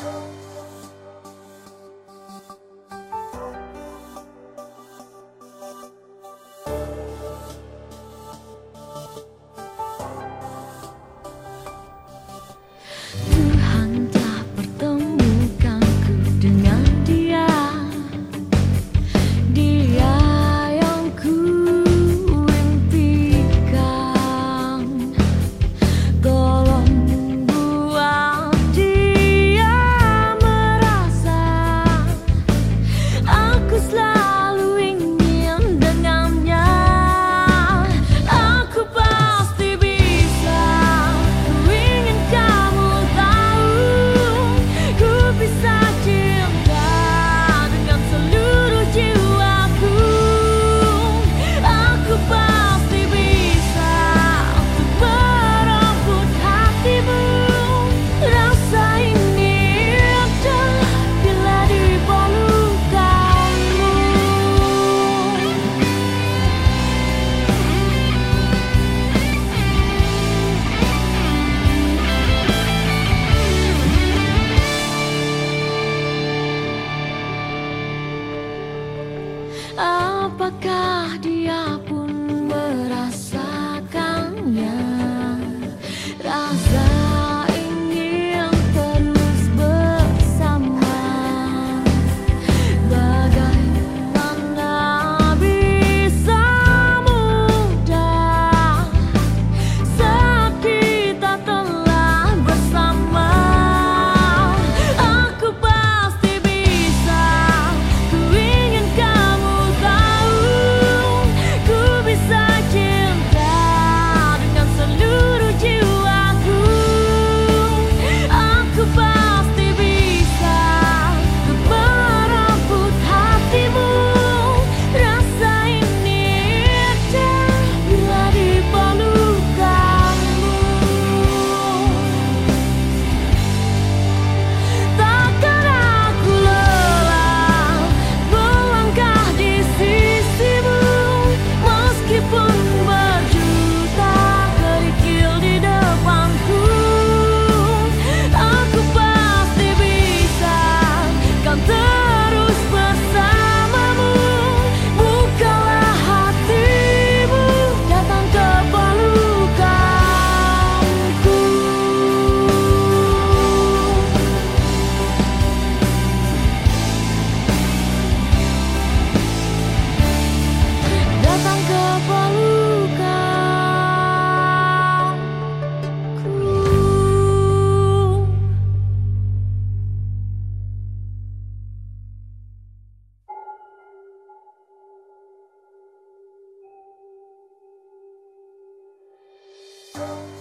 Bye. apakah dia pun Christ.